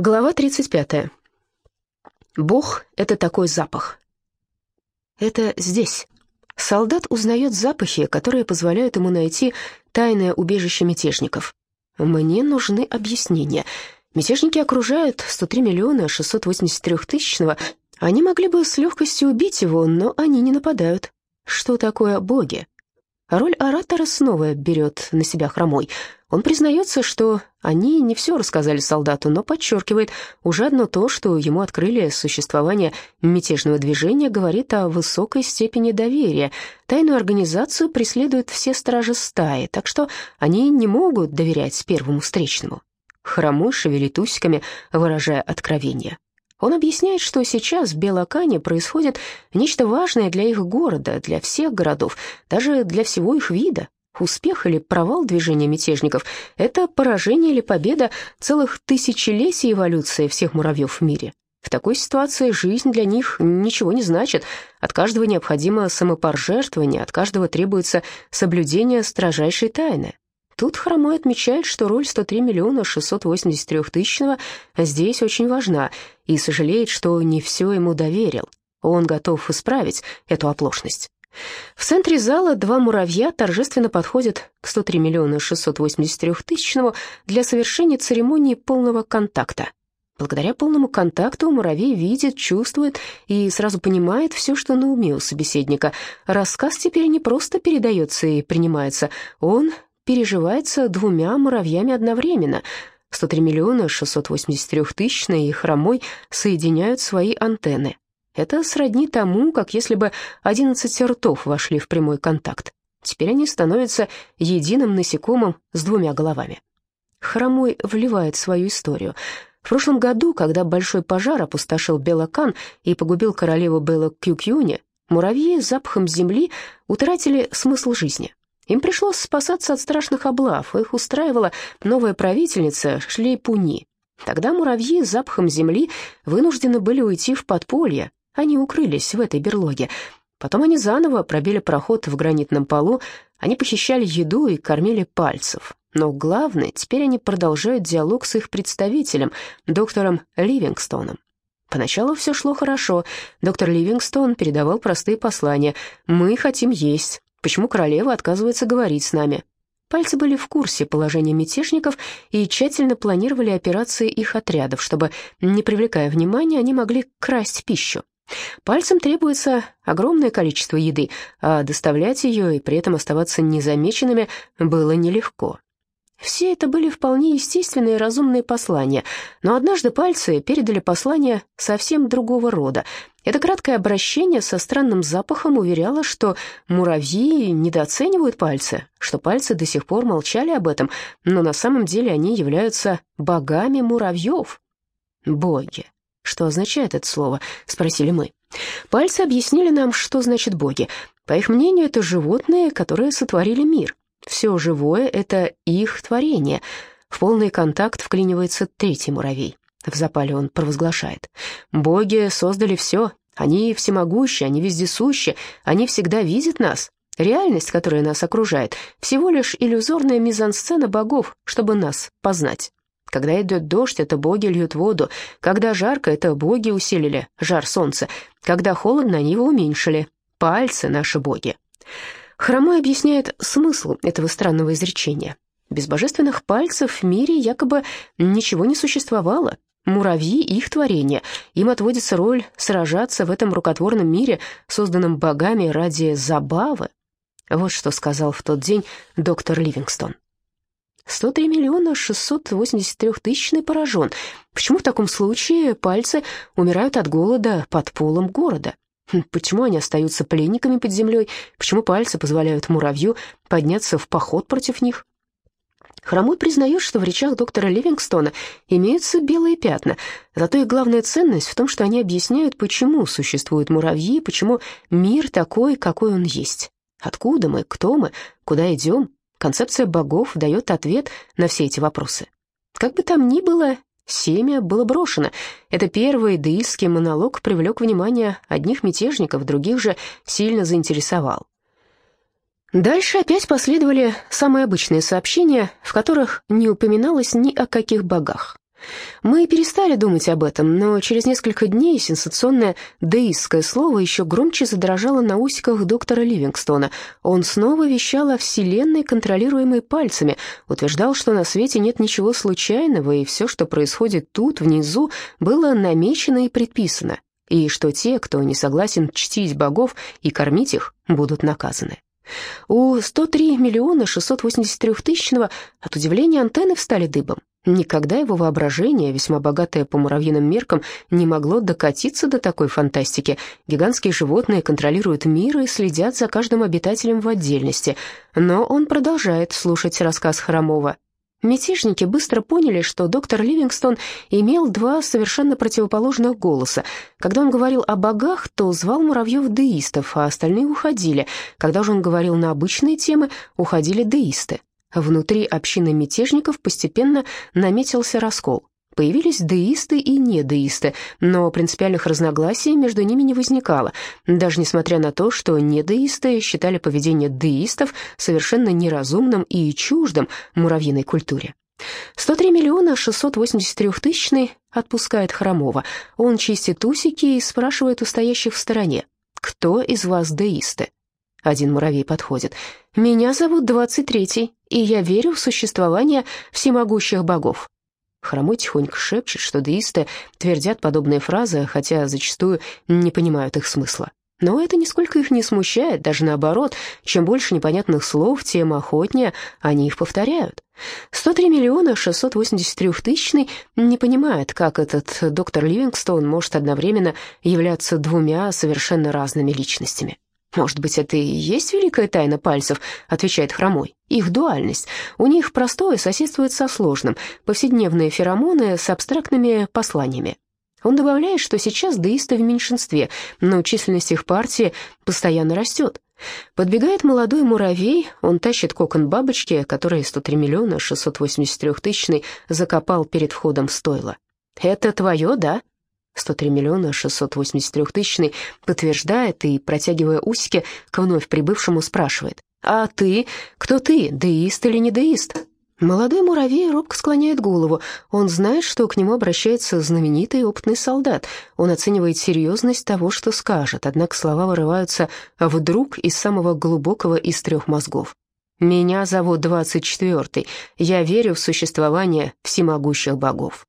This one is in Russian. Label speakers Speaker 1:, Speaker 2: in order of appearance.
Speaker 1: Глава 35. Бог — это такой запах. Это здесь. Солдат узнает запахи, которые позволяют ему найти тайное убежище мятежников. Мне нужны объяснения. Мятежники окружают 103 миллиона 683 тысячного. Они могли бы с легкостью убить его, но они не нападают. Что такое боги? Роль оратора снова берет на себя хромой — он признается, что они не все рассказали солдату, но подчеркивает, уже одно то, что ему открыли существование мятежного движения, говорит о высокой степени доверия. Тайную организацию преследуют все стражи стаи, так что они не могут доверять первому встречному. Хромой шевелит усиками, выражая откровение. Он объясняет, что сейчас в Белокане происходит нечто важное для их города, для всех городов, даже для всего их вида. Успех или провал движения мятежников – это поражение или победа целых тысячелетий эволюции всех муравьев в мире. В такой ситуации жизнь для них ничего не значит. От каждого необходимо самопожертвование, от каждого требуется соблюдение строжайшей тайны. Тут Хромой отмечает, что роль 103 миллиона 683 тысячного здесь очень важна, и сожалеет, что не все ему доверил. Он готов исправить эту оплошность. В центре зала два муравья торжественно подходят к 103 миллиона 683 тысячному для совершения церемонии полного контакта. Благодаря полному контакту муравей видит, чувствует и сразу понимает все, что на уме у собеседника. Рассказ теперь не просто передается и принимается, он переживается двумя муравьями одновременно. 103 миллиона 683 тысячные и хромой соединяют свои антенны. Это сродни тому, как если бы 11 ртов вошли в прямой контакт. Теперь они становятся единым насекомым с двумя головами. Хромой вливает свою историю. В прошлом году, когда большой пожар опустошил Белокан и погубил королеву Белла Кюкюни, муравьи с запахом земли утратили смысл жизни. Им пришлось спасаться от страшных облав, их устраивала новая правительница Шлейпуни. Тогда муравьи с запахом земли вынуждены были уйти в подполье, они укрылись в этой берлоге. Потом они заново пробили проход в гранитном полу, они похищали еду и кормили пальцев. Но главное, теперь они продолжают диалог с их представителем, доктором Ливингстоном. Поначалу все шло хорошо. Доктор Ливингстон передавал простые послания. «Мы хотим есть. Почему королева отказывается говорить с нами?» Пальцы были в курсе положения мятежников и тщательно планировали операции их отрядов, чтобы, не привлекая внимания, они могли красть пищу. Пальцам требуется огромное количество еды, а доставлять ее и при этом оставаться незамеченными было нелегко. Все это были вполне естественные и разумные послания, но однажды пальцы передали послание совсем другого рода. Это краткое обращение со странным запахом уверяло, что муравьи недооценивают пальцы, что пальцы до сих пор молчали об этом, но на самом деле они являются богами муравьев. Боги. «Что означает это слово?» — спросили мы. Пальцы объяснили нам, что значит боги. По их мнению, это животные, которые сотворили мир. Все живое — это их творение. В полный контакт вклинивается третий муравей. В запале он провозглашает. «Боги создали все. Они всемогущи, они вездесущи, они всегда видят нас. Реальность, которая нас окружает, всего лишь иллюзорная мизансцена богов, чтобы нас познать». Когда идет дождь, это боги льют воду. Когда жарко, это боги усилили жар солнца. Когда холодно, они его уменьшили. Пальцы — наши боги. Хромой объясняет смысл этого странного изречения. Без божественных пальцев в мире якобы ничего не существовало. Муравьи — их творение. Им отводится роль сражаться в этом рукотворном мире, созданном богами ради забавы. Вот что сказал в тот день доктор Ливингстон. 103 миллиона 683 тысячный поражен. Почему в таком случае пальцы умирают от голода под полом города? Хм, почему они остаются пленниками под землей? Почему пальцы позволяют муравью подняться в поход против них? Хромой признает, что в речах доктора Ливингстона имеются белые пятна, зато их главная ценность в том, что они объясняют, почему существуют муравьи, почему мир такой, какой он есть. Откуда мы, кто мы, куда идем, Концепция богов дает ответ на все эти вопросы. Как бы там ни было, семя было брошено. Это первый деистский монолог привлек внимание одних мятежников, других же сильно заинтересовал. Дальше опять последовали самые обычные сообщения, в которых не упоминалось ни о каких богах. Мы перестали думать об этом, но через несколько дней сенсационное деистское слово еще громче задрожало на усиках доктора Ливингстона. Он снова вещал о Вселенной, контролируемой пальцами, утверждал, что на свете нет ничего случайного, и все, что происходит тут, внизу, было намечено и предписано, и что те, кто не согласен чтить богов и кормить их, будут наказаны. У 103 миллиона 683 тысячного от удивления антенны встали дыбом. Никогда его воображение, весьма богатое по муравьиным меркам, не могло докатиться до такой фантастики. Гигантские животные контролируют мир и следят за каждым обитателем в отдельности. Но он продолжает слушать рассказ Хромова. Мятежники быстро поняли, что доктор Ливингстон имел два совершенно противоположных голоса. Когда он говорил о богах, то звал муравьев деистов, а остальные уходили. Когда же он говорил на обычные темы, уходили деисты. Внутри общины мятежников постепенно наметился раскол. Появились деисты и недеисты, но принципиальных разногласий между ними не возникало, даже несмотря на то, что недеисты считали поведение деистов совершенно неразумным и чуждым муравьиной культуре. 103 миллиона 683 тысячный отпускает Хромова. Он чистит усики и спрашивает у стоящих в стороне, кто из вас деисты? Один муравей подходит. «Меня зовут двадцать третий, и я верю в существование всемогущих богов». Хромой тихонько шепчет, что деисты твердят подобные фразы, хотя зачастую не понимают их смысла. Но это нисколько их не смущает, даже наоборот, чем больше непонятных слов, тем охотнее они их повторяют. 103 миллиона 683 тысячный не понимает, как этот доктор Ливингстон может одновременно являться двумя совершенно разными личностями. «Может быть, это и есть великая тайна пальцев», — отвечает Хромой. «Их дуальность. У них простое соседствует со сложным, повседневные феромоны с абстрактными посланиями». Он добавляет, что сейчас деисты в меньшинстве, но численность их партии постоянно растет. Подбегает молодой муравей, он тащит кокон бабочки, который 103 миллиона 683 тысячный закопал перед входом в стойло. «Это твое, да?» 103 миллиона 683 тысячный, подтверждает и, протягивая усики, к вновь прибывшему спрашивает. «А ты? Кто ты, деист или не деист?» Молодой муравей робко склоняет голову. Он знает, что к нему обращается знаменитый опытный солдат. Он оценивает серьезность того, что скажет, однако слова вырываются вдруг из самого глубокого из трех мозгов. «Меня зовут двадцать четвертый. Я верю в существование всемогущих богов».